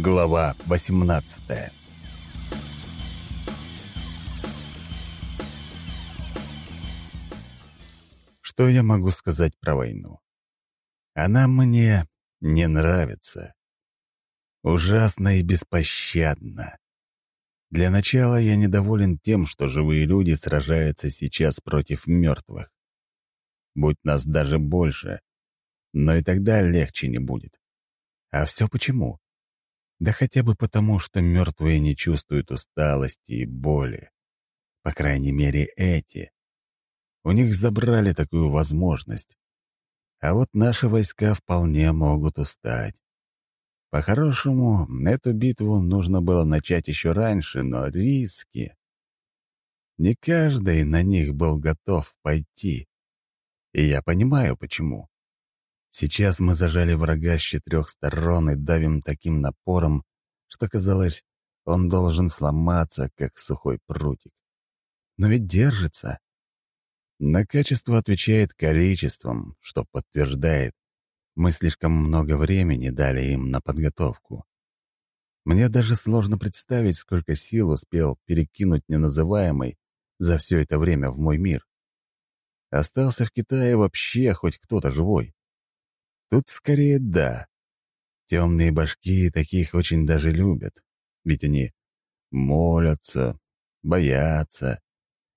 Глава 18 Что я могу сказать про войну? Она мне не нравится. Ужасно и беспощадно. Для начала я недоволен тем, что живые люди сражаются сейчас против мертвых. Будь нас даже больше, но и тогда легче не будет. А все почему? Да хотя бы потому, что мертвые не чувствуют усталости и боли. По крайней мере, эти. У них забрали такую возможность. А вот наши войска вполне могут устать. По-хорошему, эту битву нужно было начать еще раньше, но риски... Не каждый на них был готов пойти. И я понимаю, почему. Сейчас мы зажали врага с четырех сторон и давим таким напором, что казалось, он должен сломаться, как сухой прутик. Но ведь держится. На качество отвечает количеством, что подтверждает, мы слишком много времени дали им на подготовку. Мне даже сложно представить, сколько сил успел перекинуть неназываемый за все это время в мой мир. Остался в Китае вообще хоть кто-то живой. Тут скорее да. Темные башки таких очень даже любят, ведь они молятся, боятся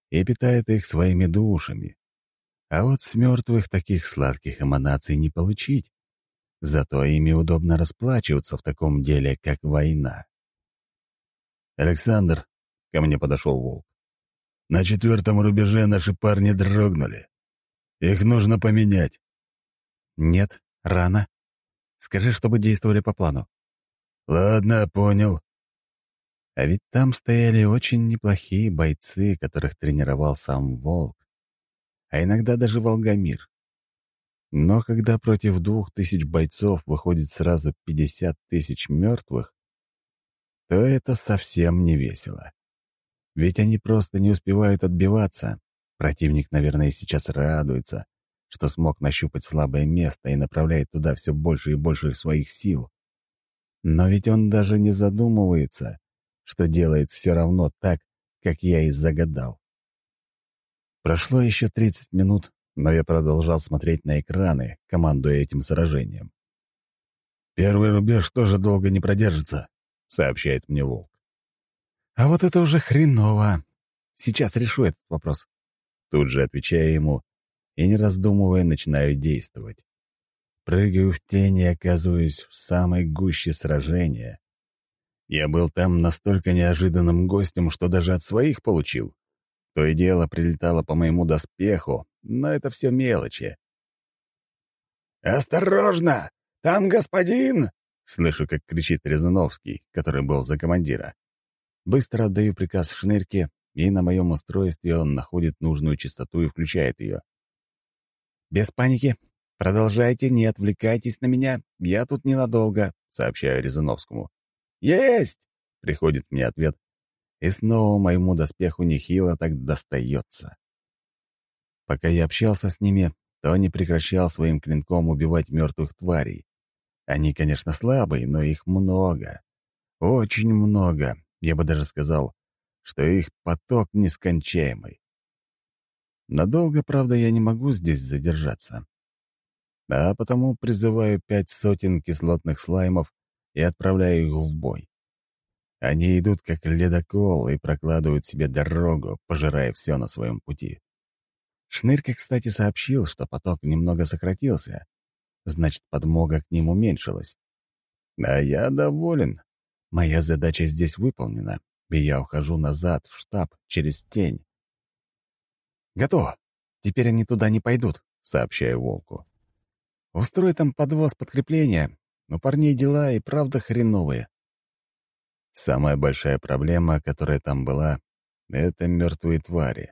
и питают их своими душами. А вот с мертвых таких сладких эманаций не получить. Зато ими удобно расплачиваться в таком деле, как война. «Александр», — ко мне подошел волк, — «на четвертом рубеже наши парни дрогнули. Их нужно поменять». «Нет, Рано. Скажи, чтобы действовали по плану. Ладно, понял. А ведь там стояли очень неплохие бойцы, которых тренировал сам Волк. А иногда даже Волгомир. Но когда против двух тысяч бойцов выходит сразу пятьдесят тысяч мертвых, то это совсем не весело. Ведь они просто не успевают отбиваться. Противник, наверное, сейчас радуется, что смог нащупать слабое место и направляет туда все больше и больше своих сил. Но ведь он даже не задумывается, что делает все равно так, как я и загадал. Прошло еще 30 минут, но я продолжал смотреть на экраны, командуя этим сражением. «Первый рубеж тоже долго не продержится», — сообщает мне Волк. «А вот это уже хреново. Сейчас решу этот вопрос». Тут же отвечаю ему и, не раздумывая, начинаю действовать. Прыгаю в тень и оказываюсь в самой гуще сражения. Я был там настолько неожиданным гостем, что даже от своих получил. То и дело прилетало по моему доспеху, но это все мелочи. «Осторожно! Там господин!» — слышу, как кричит Резановский, который был за командира. Быстро отдаю приказ Шнырке, и на моем устройстве он находит нужную частоту и включает ее. «Без паники. Продолжайте, не отвлекайтесь на меня. Я тут ненадолго», — сообщаю Резановскому. «Есть!» — приходит мне ответ. И снова моему доспеху нехило так достается. Пока я общался с ними, то не прекращал своим клинком убивать мертвых тварей. Они, конечно, слабые, но их много. Очень много. Я бы даже сказал, что их поток нескончаемый. Надолго, правда, я не могу здесь задержаться. А потому призываю пять сотен кислотных слаймов и отправляю их в бой. Они идут как ледокол и прокладывают себе дорогу, пожирая все на своем пути. Шнырька, кстати, сообщил, что поток немного сократился. Значит, подмога к ним уменьшилась. А я доволен. Моя задача здесь выполнена, и я ухожу назад в штаб через тень, «Готово. Теперь они туда не пойдут», — сообщаю Волку. «Устрой там подвоз подкрепления. У парней дела и правда хреновые». Самая большая проблема, которая там была, — это мертвые твари.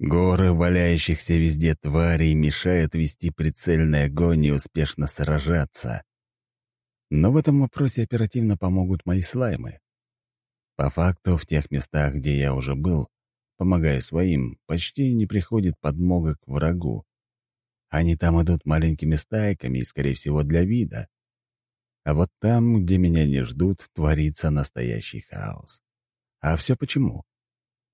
Горы валяющихся везде тварей мешают вести прицельный огонь и успешно сражаться. Но в этом вопросе оперативно помогут мои слаймы. По факту, в тех местах, где я уже был, помогая своим, почти не приходит подмога к врагу. Они там идут маленькими стайками скорее всего, для вида. А вот там, где меня не ждут, творится настоящий хаос. А все почему?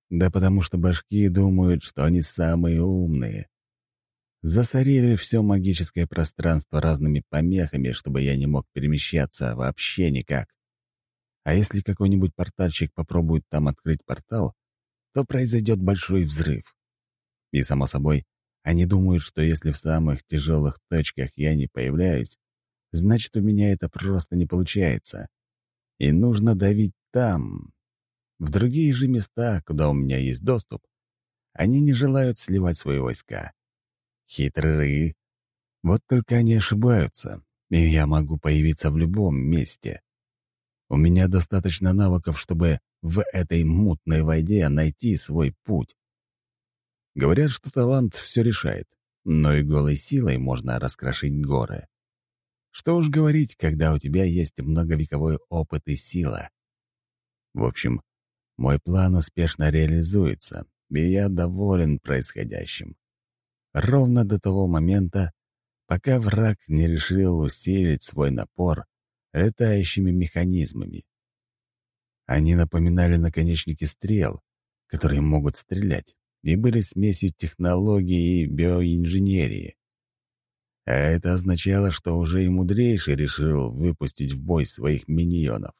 Да потому что башки думают, что они самые умные. Засорили все магическое пространство разными помехами, чтобы я не мог перемещаться вообще никак. А если какой-нибудь портальщик попробует там открыть портал, то произойдет большой взрыв. И, само собой, они думают, что если в самых тяжелых точках я не появляюсь, значит, у меня это просто не получается. И нужно давить там. В другие же места, куда у меня есть доступ, они не желают сливать свои войска. Хитрые. Вот только они ошибаются, и я могу появиться в любом месте. У меня достаточно навыков, чтобы в этой мутной воде найти свой путь. Говорят, что талант все решает, но и голой силой можно раскрошить горы. Что уж говорить, когда у тебя есть многовековой опыт и сила. В общем, мой план успешно реализуется, и я доволен происходящим ровно до того момента, пока враг не решил усилить свой напор летающими механизмами. Они напоминали наконечники стрел, которые могут стрелять, и были смесью технологии и биоинженерии. А это означало, что уже и мудрейший решил выпустить в бой своих миньонов.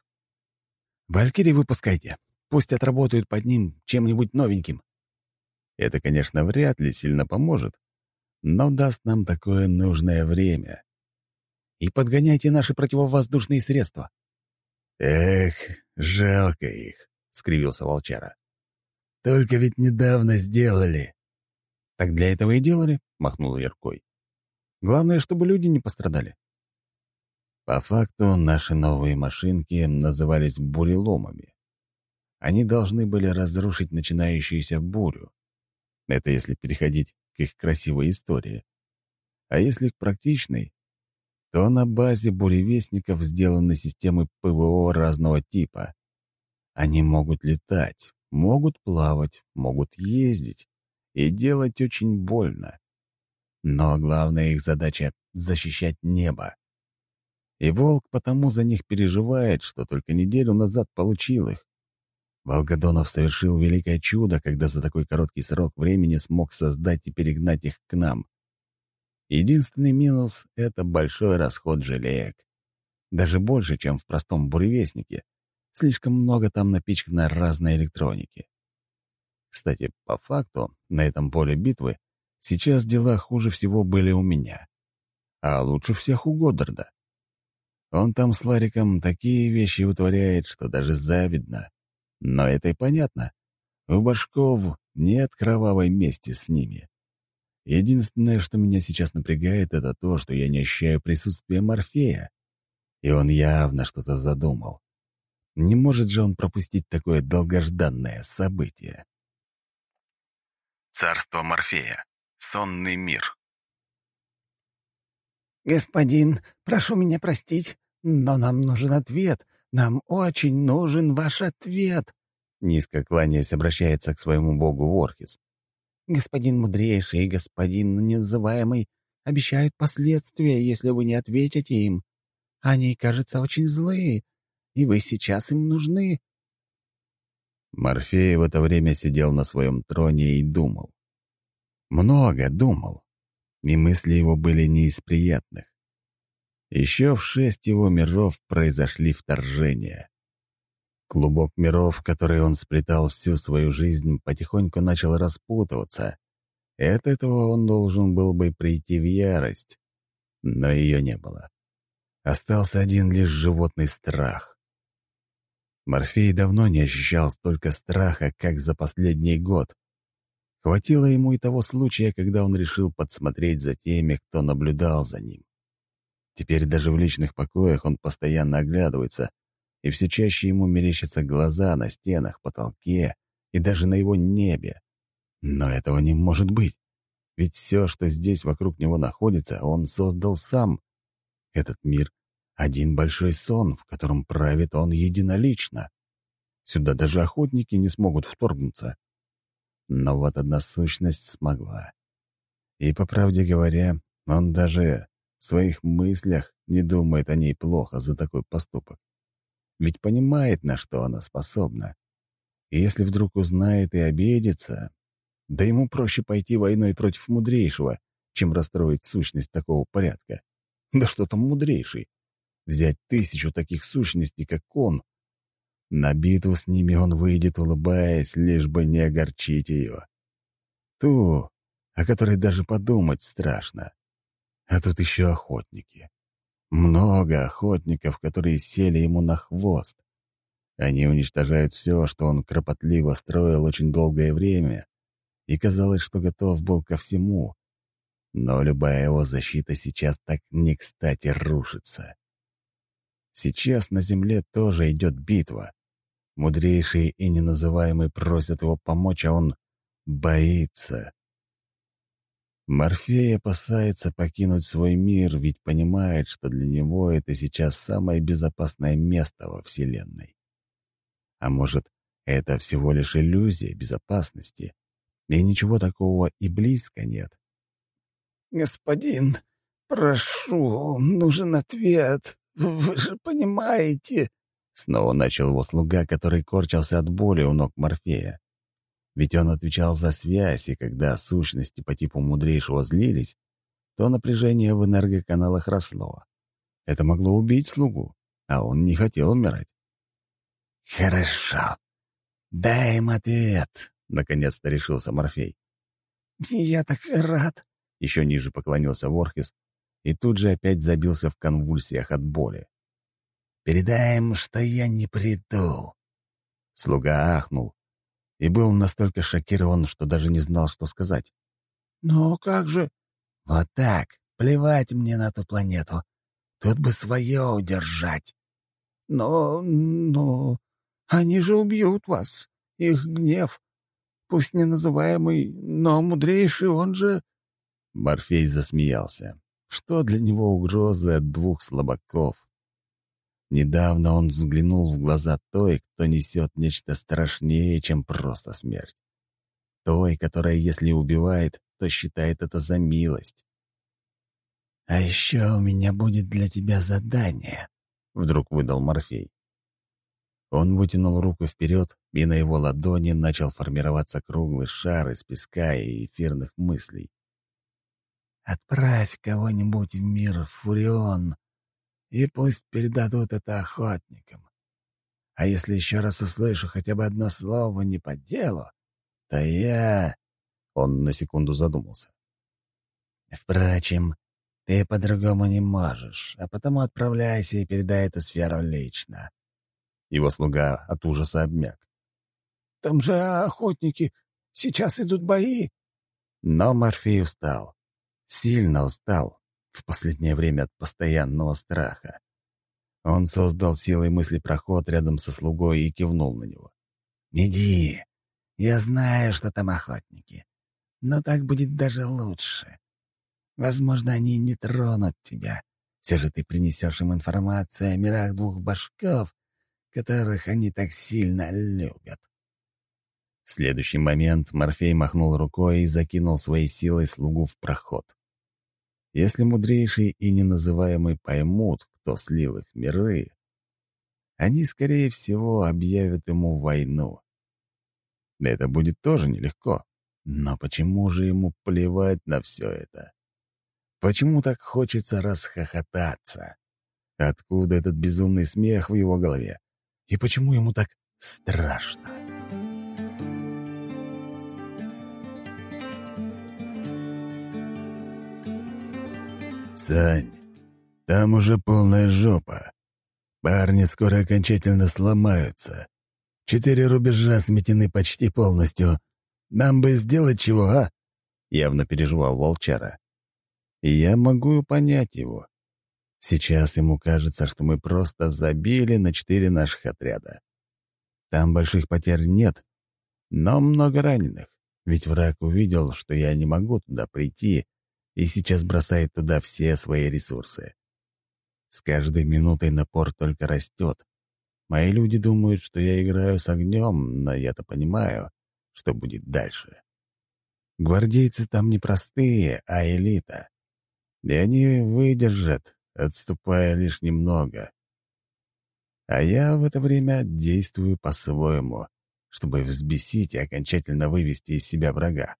«Валькирий выпускайте. Пусть отработают под ним чем-нибудь новеньким». Это, конечно, вряд ли сильно поможет, но даст нам такое нужное время. И подгоняйте наши противовоздушные средства. «Эх, жалко их», — скривился волчара. «Только ведь недавно сделали». «Так для этого и делали», — махнул Яркой. «Главное, чтобы люди не пострадали». По факту, наши новые машинки назывались буреломами. Они должны были разрушить начинающуюся бурю. Это если переходить к их красивой истории. А если к практичной, то на базе буревестников сделаны системы ПВО разного типа. Они могут летать, могут плавать, могут ездить и делать очень больно. Но главная их задача — защищать небо. И Волк потому за них переживает, что только неделю назад получил их. Волгодонов совершил великое чудо, когда за такой короткий срок времени смог создать и перегнать их к нам. Единственный минус — это большой расход желеек. Даже больше, чем в простом буревестнике. Слишком много там напичкано разной электроники. Кстати, по факту, на этом поле битвы сейчас дела хуже всего были у меня. А лучше всех у Годдарда. Он там с Лариком такие вещи вытворяет, что даже завидно. Но это и понятно. У башков нет кровавой мести с ними. Единственное, что меня сейчас напрягает, это то, что я не ощущаю присутствия Морфея. И он явно что-то задумал. Не может же он пропустить такое долгожданное событие. Царство Морфея. Сонный мир. «Господин, прошу меня простить, но нам нужен ответ. Нам очень нужен ваш ответ!» Низко кланяясь, обращается к своему богу Ворхис. «Господин мудрейший и господин неназываемый обещают последствия, если вы не ответите им. Они, кажется, очень злые, и вы сейчас им нужны». Морфей в это время сидел на своем троне и думал. Много думал, и мысли его были не из приятных. Еще в шесть его миров произошли вторжения. Клубок миров, который он сплетал всю свою жизнь, потихоньку начал распутываться. И от этого он должен был бы прийти в ярость. Но ее не было. Остался один лишь животный страх. Морфей давно не ощущал столько страха, как за последний год. Хватило ему и того случая, когда он решил подсмотреть за теми, кто наблюдал за ним. Теперь даже в личных покоях он постоянно оглядывается, и все чаще ему мерещатся глаза на стенах, потолке и даже на его небе. Но этого не может быть. Ведь все, что здесь вокруг него находится, он создал сам. Этот мир — один большой сон, в котором правит он единолично. Сюда даже охотники не смогут вторгнуться. Но вот одна сущность смогла. И, по правде говоря, он даже в своих мыслях не думает о ней плохо за такой поступок. Ведь понимает, на что она способна. И если вдруг узнает и обидится, да ему проще пойти войной против мудрейшего, чем расстроить сущность такого порядка. Да что там мудрейший? Взять тысячу таких сущностей, как он. На битву с ними он выйдет, улыбаясь, лишь бы не огорчить ее. Ту, о которой даже подумать страшно. А тут еще охотники. Много охотников, которые сели ему на хвост. Они уничтожают все, что он кропотливо строил очень долгое время, и казалось, что готов был ко всему. Но любая его защита сейчас так не кстати рушится. Сейчас на земле тоже идет битва. Мудрейший и неназываемый просят его помочь, а он боится. Морфей опасается покинуть свой мир, ведь понимает, что для него это сейчас самое безопасное место во Вселенной. А может, это всего лишь иллюзия безопасности, и ничего такого и близко нет. «Господин, прошу, нужен ответ. Вы же понимаете...» Снова начал его слуга, который корчился от боли у ног Морфея. Ведь он отвечал за связь, и когда сущности по типу мудрейшего злились, то напряжение в энергоканалах росло. Это могло убить слугу, а он не хотел умирать. «Хорошо. Дай им ответ», — наконец-то решился Морфей. «Я так рад», — еще ниже поклонился Ворхис и тут же опять забился в конвульсиях от боли. «Передай им, что я не приду». Слуга ахнул, и был настолько шокирован, что даже не знал, что сказать. «Но как же...» «Вот так. Плевать мне на ту планету. Тут бы свое удержать». «Но... но... они же убьют вас. Их гнев. Пусть не называемый, но мудрейший он же...» Морфей засмеялся. Что для него угрозы от двух слабаков? Недавно он взглянул в глаза той, кто несет нечто страшнее, чем просто смерть. Той, которая, если убивает, то считает это за милость. «А еще у меня будет для тебя задание», — вдруг выдал Морфей. Он вытянул руку вперед, и на его ладони начал формироваться круглый шар из песка и эфирных мыслей. «Отправь кого-нибудь в мир Фурион и пусть передадут это охотникам. А если еще раз услышу хотя бы одно слово не по делу, то я...» Он на секунду задумался. «Впрочем, ты по-другому не можешь, а потому отправляйся и передай эту сферу лично». Его слуга от ужаса обмяк. «Там же охотники, сейчас идут бои». Но Морфей устал. Сильно устал в последнее время от постоянного страха. Он создал силой мысли проход рядом со слугой и кивнул на него. «Иди, я знаю, что там охотники, но так будет даже лучше. Возможно, они не тронут тебя. Все же ты принесешь им информацию о мирах двух башков, которых они так сильно любят». В следующий момент Морфей махнул рукой и закинул своей силой слугу в проход. Если мудрейшие и неназываемые поймут, кто слил их миры, они, скорее всего, объявят ему войну. Это будет тоже нелегко. Но почему же ему плевать на все это? Почему так хочется расхохотаться? Откуда этот безумный смех в его голове? И почему ему так страшно? «Сань, там уже полная жопа. Парни скоро окончательно сломаются. Четыре рубежа сметены почти полностью. Нам бы сделать чего, а?» Явно переживал Волчара. И я могу понять его. Сейчас ему кажется, что мы просто забили на четыре наших отряда. Там больших потерь нет, но много раненых. Ведь враг увидел, что я не могу туда прийти, и сейчас бросает туда все свои ресурсы. С каждой минутой напор только растет. Мои люди думают, что я играю с огнем, но я-то понимаю, что будет дальше. Гвардейцы там не простые, а элита. И они выдержат, отступая лишь немного. А я в это время действую по-своему, чтобы взбесить и окончательно вывести из себя врага.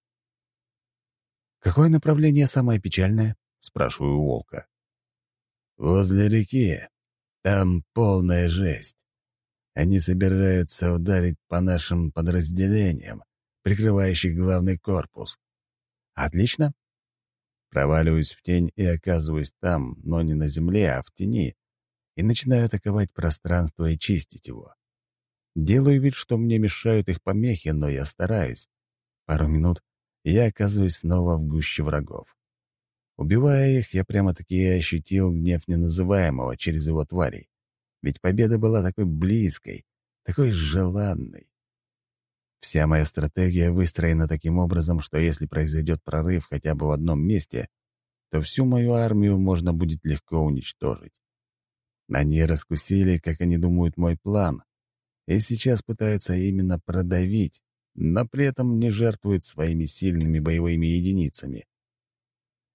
«Какое направление самое печальное?» — спрашиваю у волка. «Возле реки. Там полная жесть. Они собираются ударить по нашим подразделениям, прикрывающих главный корпус. Отлично. Проваливаюсь в тень и оказываюсь там, но не на земле, а в тени, и начинаю атаковать пространство и чистить его. Делаю вид, что мне мешают их помехи, но я стараюсь. Пару минут, я оказываюсь снова в гуще врагов. Убивая их, я прямо-таки ощутил гнев неназываемого через его тварей. Ведь победа была такой близкой, такой желанной. Вся моя стратегия выстроена таким образом, что если произойдет прорыв хотя бы в одном месте, то всю мою армию можно будет легко уничтожить. Они раскусили, как они думают, мой план, и сейчас пытаются именно продавить, но при этом не жертвуют своими сильными боевыми единицами.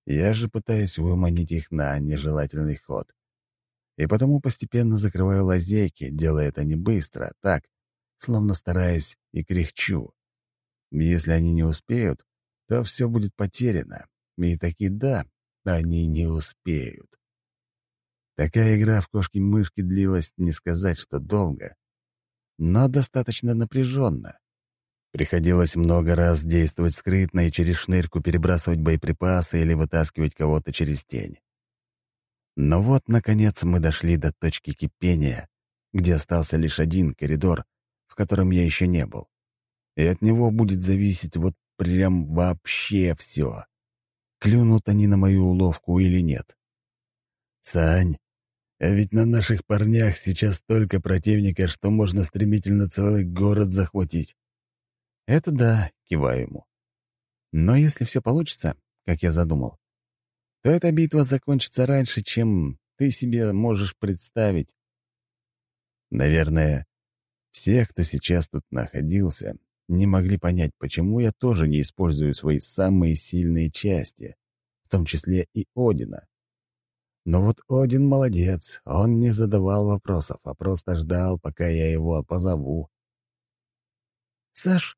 Я же пытаюсь выманить их на нежелательный ход. И потому постепенно закрываю лазейки, делая это не быстро, так, словно стараясь и кряхчу. Если они не успеют, то все будет потеряно. И таки да, они не успеют. Такая игра в кошки-мышки длилась не сказать, что долго, но достаточно напряженно. Приходилось много раз действовать скрытно и через шнырку перебрасывать боеприпасы или вытаскивать кого-то через тень. Но вот, наконец, мы дошли до точки кипения, где остался лишь один коридор, в котором я еще не был. И от него будет зависеть вот прям вообще все. Клюнут они на мою уловку или нет. «Сань, а ведь на наших парнях сейчас столько противника, что можно стремительно целый город захватить. «Это да», — киваю ему. «Но если все получится, как я задумал, то эта битва закончится раньше, чем ты себе можешь представить». Наверное, все, кто сейчас тут находился, не могли понять, почему я тоже не использую свои самые сильные части, в том числе и Одина. Но вот Один молодец, он не задавал вопросов, а просто ждал, пока я его позову. «Саш,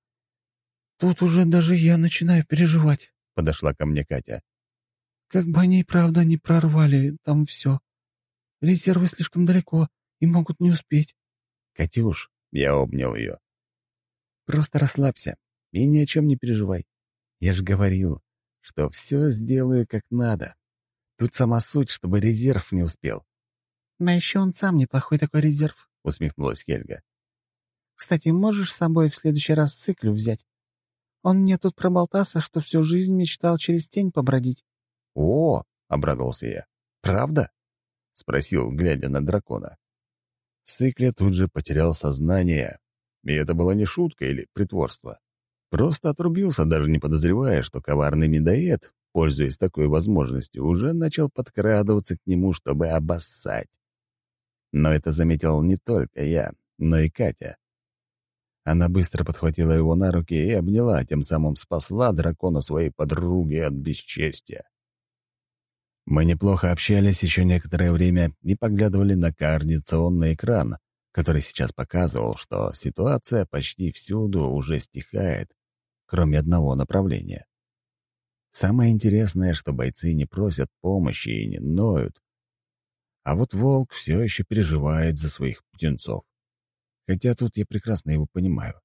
«Тут уже даже я начинаю переживать», — подошла ко мне Катя. «Как бы они и правда не прорвали там все. Резервы слишком далеко и могут не успеть». «Катюш», — я обнял ее, — «просто расслабься и ни о чем не переживай. Я же говорил, что все сделаю как надо. Тут сама суть, чтобы резерв не успел». «Но еще он сам неплохой такой резерв», — усмехнулась Хельга. «Кстати, можешь с собой в следующий раз циклю взять? Он мне тут проболтался, что всю жизнь мечтал через тень побродить». «О!» — обрадовался я. «Правда?» — спросил, глядя на дракона. Сыкля тут же потерял сознание, и это была не шутка или притворство. Просто отрубился, даже не подозревая, что коварный медоед, пользуясь такой возможностью, уже начал подкрадываться к нему, чтобы обоссать. Но это заметил не только я, но и Катя. Она быстро подхватила его на руки и обняла, тем самым спасла дракона своей подруги от бесчестия. Мы неплохо общались еще некоторое время и поглядывали на координационный экран, который сейчас показывал, что ситуация почти всюду уже стихает, кроме одного направления. Самое интересное, что бойцы не просят помощи и не ноют. А вот волк все еще переживает за своих птенцов. Хотя тут я прекрасно его понимаю.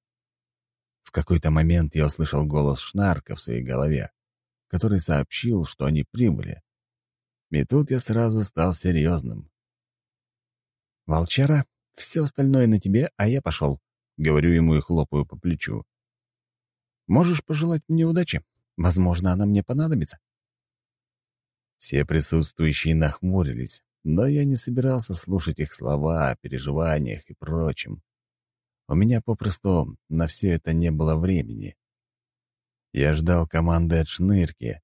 В какой-то момент я услышал голос Шнарка в своей голове, который сообщил, что они прибыли. И тут я сразу стал серьезным. «Волчара, все остальное на тебе, а я пошел», — говорю ему и хлопаю по плечу. «Можешь пожелать мне удачи? Возможно, она мне понадобится». Все присутствующие нахмурились, но я не собирался слушать их слова о переживаниях и прочем. У меня попросту на все это не было времени. Я ждал команды от шнырки,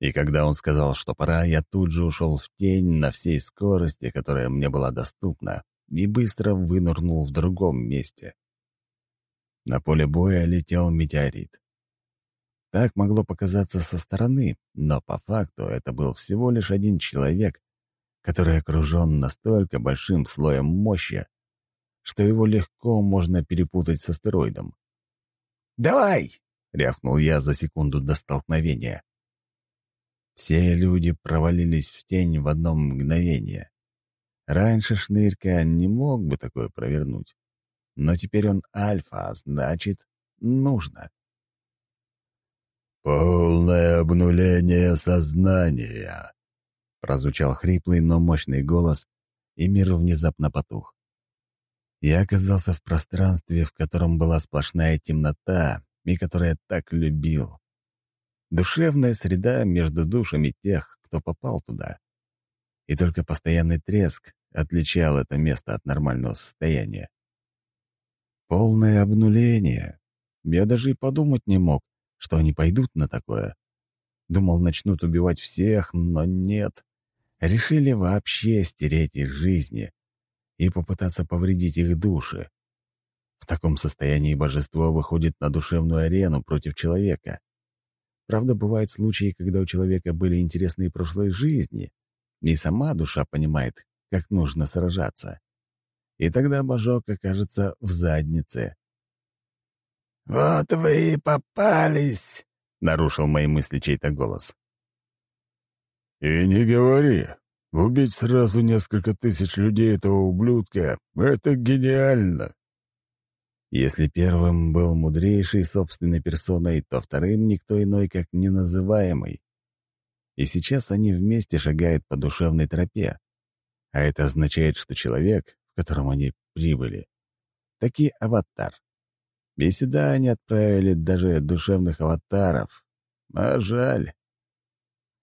и когда он сказал, что пора, я тут же ушел в тень на всей скорости, которая мне была доступна, и быстро вынырнул в другом месте. На поле боя летел метеорит. Так могло показаться со стороны, но по факту это был всего лишь один человек, который окружен настолько большим слоем мощи, что его легко можно перепутать с астероидом. «Давай!» — рявкнул я за секунду до столкновения. Все люди провалились в тень в одно мгновение. Раньше Шнырька не мог бы такое провернуть. Но теперь он альфа, а значит, нужно. «Полное обнуление сознания», — прозвучал хриплый, но мощный голос, и мир внезапно потух. Я оказался в пространстве, в котором была сплошная темнота, и которое так любил. Душевная среда между душами тех, кто попал туда. И только постоянный треск отличал это место от нормального состояния. Полное обнуление. Я даже и подумать не мог, что они пойдут на такое. Думал, начнут убивать всех, но нет. Решили вообще стереть их жизни и попытаться повредить их души. В таком состоянии божество выходит на душевную арену против человека. Правда, бывают случаи, когда у человека были интересные прошлые жизни, и сама душа понимает, как нужно сражаться. И тогда божок окажется в заднице. «Вот вы и попались!» — нарушил мои мысли чей-то голос. «И не говори. Убить сразу несколько тысяч людей этого ублюдка — это гениально!» Если первым был мудрейший собственной персоной, то вторым никто иной, как неназываемый. И сейчас они вместе шагают по душевной тропе. А это означает, что человек, в котором они прибыли, таки аватар. И сюда они отправили даже душевных аватаров. А жаль.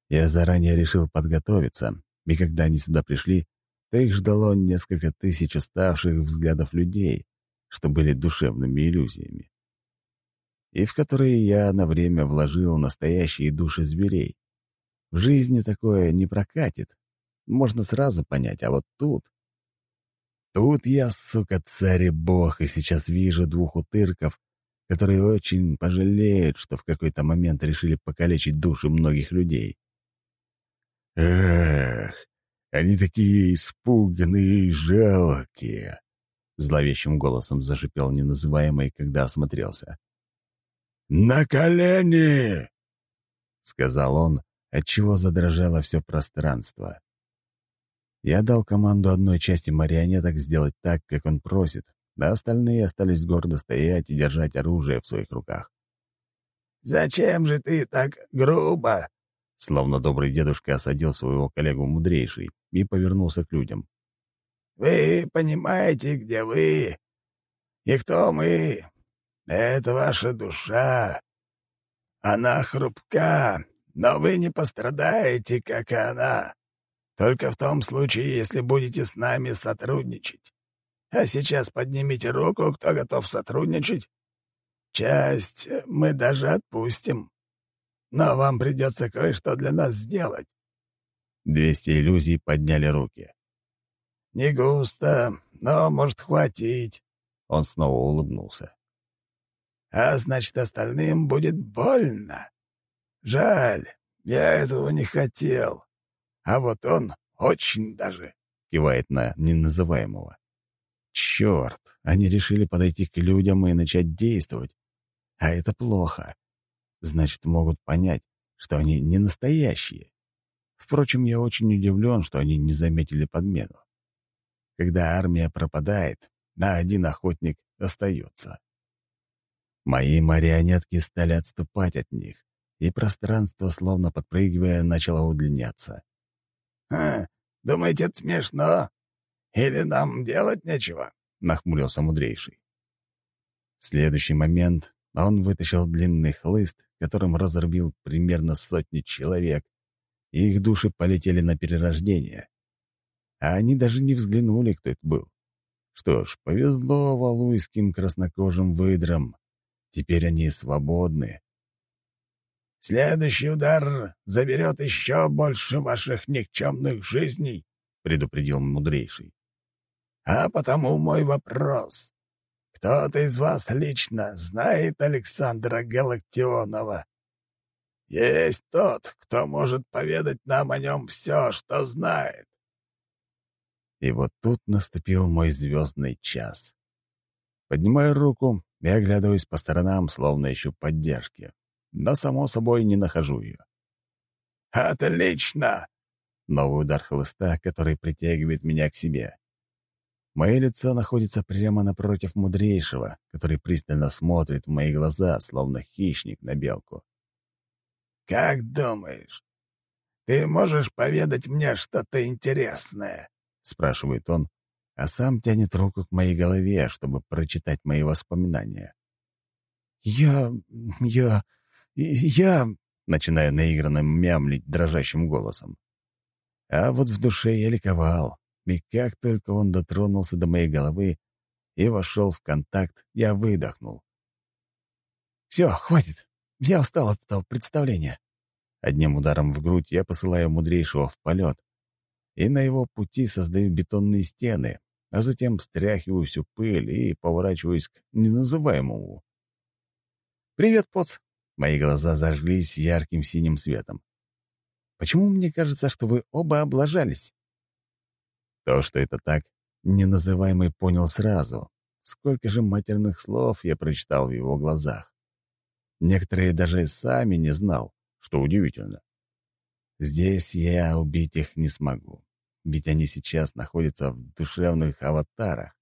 Я заранее решил подготовиться, и когда они сюда пришли, то их ждало несколько тысяч уставших взглядов людей, что были душевными иллюзиями, и в которые я на время вложил настоящие души зверей. В жизни такое не прокатит, можно сразу понять, а вот тут... Тут я, сука, царь и бог, и сейчас вижу двух утырков, которые очень пожалеют, что в какой-то момент решили покалечить души многих людей. Эх, они такие испуганные и жалкие. — зловещим голосом зашипел неназываемый, когда осмотрелся. «На колени!» — сказал он, отчего задрожало все пространство. Я дал команду одной части марионеток сделать так, как он просит, а остальные остались гордо стоять и держать оружие в своих руках. «Зачем же ты так грубо?» Словно добрый дедушка осадил своего коллегу мудрейший и повернулся к людям. Вы понимаете, где вы и кто мы. Это ваша душа. Она хрупка, но вы не пострадаете, как и она. Только в том случае, если будете с нами сотрудничать. А сейчас поднимите руку, кто готов сотрудничать. Часть мы даже отпустим. Но вам придется кое-что для нас сделать. Двести иллюзий подняли руки. «Не густо, но может хватить». Он снова улыбнулся. «А значит, остальным будет больно. Жаль, я этого не хотел. А вот он очень даже...» — кивает на неназываемого. «Черт, они решили подойти к людям и начать действовать. А это плохо. Значит, могут понять, что они не настоящие. Впрочем, я очень удивлен, что они не заметили подмену когда армия пропадает, а один охотник остается. Мои марионетки стали отступать от них, и пространство, словно подпрыгивая, начало удлиняться. «Ха, думаете, это смешно? Или нам делать нечего?» — нахмурился мудрейший. В следующий момент он вытащил длинный хлыст, которым разрубил примерно сотни человек, и их души полетели на перерождение а они даже не взглянули, кто это был. Что ж, повезло валуйским краснокожим выдрам. Теперь они свободны. «Следующий удар заберет еще больше ваших никчемных жизней», — предупредил мудрейший. «А потому мой вопрос. Кто-то из вас лично знает Александра Галактионова?» Есть тот, кто может поведать нам о нем все, что знает. И вот тут наступил мой звездный час. Поднимаю руку и оглядываюсь по сторонам, словно ищу поддержки. Но, само собой, не нахожу ее. «Отлично!» Новый удар хлыста, который притягивает меня к себе. Мое лицо находится прямо напротив мудрейшего, который пристально смотрит в мои глаза, словно хищник на белку. «Как думаешь, ты можешь поведать мне что-то интересное?» — спрашивает он, а сам тянет руку к моей голове, чтобы прочитать мои воспоминания. «Я... я... я...» — начинаю наигранно мямлить дрожащим голосом. А вот в душе я ликовал, и как только он дотронулся до моей головы и вошел в контакт, я выдохнул. «Все, хватит. Я устал от этого представления». Одним ударом в грудь я посылаю мудрейшего в полет, и на его пути создаю бетонные стены, а затем стряхиваю всю пыль и поворачиваюсь к неназываемому. «Привет, Поц!» Мои глаза зажглись ярким синим светом. «Почему мне кажется, что вы оба облажались?» То, что это так, неназываемый понял сразу. Сколько же матерных слов я прочитал в его глазах. Некоторые даже сами не знал, что удивительно. Здесь я убить их не смогу ведь они сейчас находятся в душевных аватарах.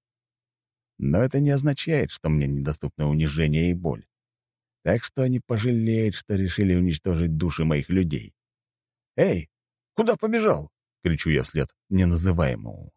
Но это не означает, что мне недоступно унижение и боль. Так что они пожалеют, что решили уничтожить души моих людей. «Эй, куда побежал?» — кричу я вслед неназываемому.